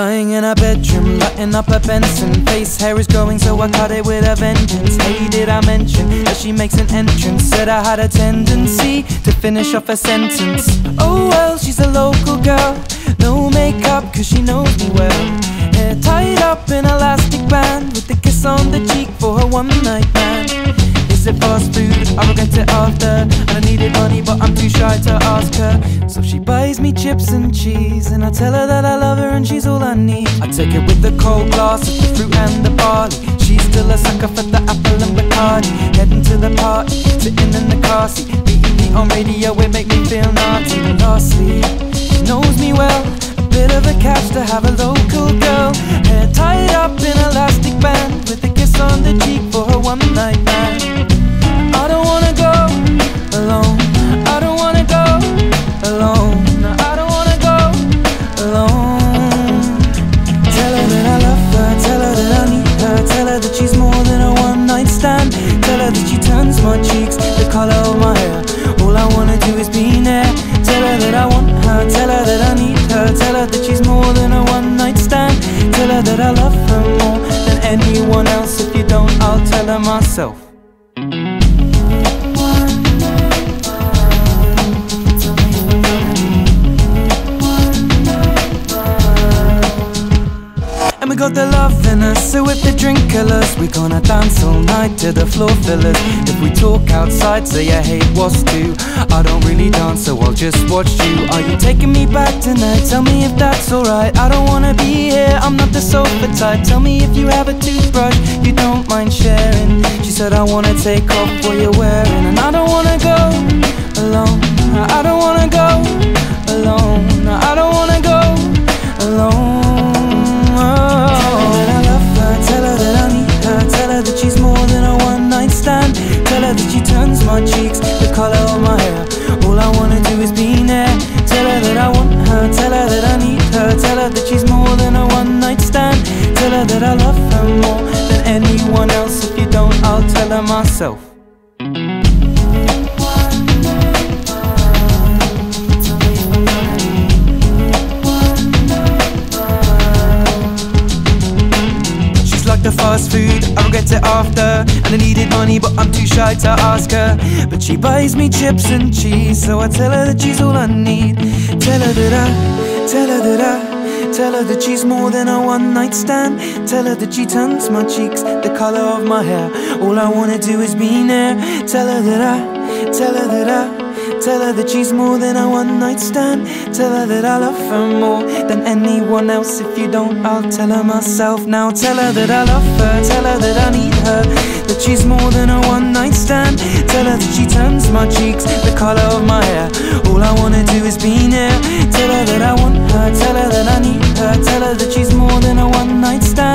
Lying in her bedroom, lighting up her Benson. Face hair is growing, so I cut it with a vengeance. Hey, did I mention that she makes an entrance? Said I had a tendency to finish off a sentence. Oh well, she's a local girl. No makeup, cause she knows me well. Hair tied up in elastic band, with a kiss on the cheek for her one night it fast food? I regret it after. And I needed money, but I'm too shy to ask her. So she buys me chips and cheese, and I tell her that I love her and she's all I need. I take it with the cold glass of the fruit and the barley. She's still a sucker for the apple and Bacardi. Heading to the party, sitting in the car seat, beating me on radio, it make me feel naughty. And lastly, knows me well. A bit of a catch to have a local girl, hair tied up in elastic band, Wanna is be near. Tell her that I want her. Tell her that I need her. Tell her that she's more than a one night stand. Tell her that I love her more than anyone else. If you don't, I'll tell her myself. Got the love in us, so if the drink killers, we gonna dance all night to the floor fillers. If we talk outside, say I hate what's too. I don't really dance, so I'll just watch you. Are you taking me back tonight? Tell me if that's alright. I don't wanna be here, I'm not the sofa type. Tell me if you have a toothbrush, you don't mind sharing. She said, I wanna take off what you're wearing, and I don't wanna my cheeks the color of my hair. All I wanna do is be near. Tell her that I want her, tell her that I need her, tell her that she's more than a one night stand. Tell her that I love her more than anyone else. If you don't, I'll tell her myself. The fast food, I regret it after. And I needed money, but I'm too shy to ask her. But she buys me chips and cheese, so I tell her that she's all I need. Tell her that I, tell her that I. Tell her that she's more than a one night stand. Tell her that she turns my cheeks the color of my hair. All I wanna do is be near. Tell her that I, tell her that I. Tell her that she's more than a one night stand. Tell her that I love her more than anyone else. If you don't, I'll tell her myself now. Tell her that I love her. Tell her that I need her. That she's more than a one night stand. Tell her that she turns my cheeks the color of my hair. All I wanna do is be near. Tell her that I want her. Tell her that I need her. Tell her that she's more than a one night stand.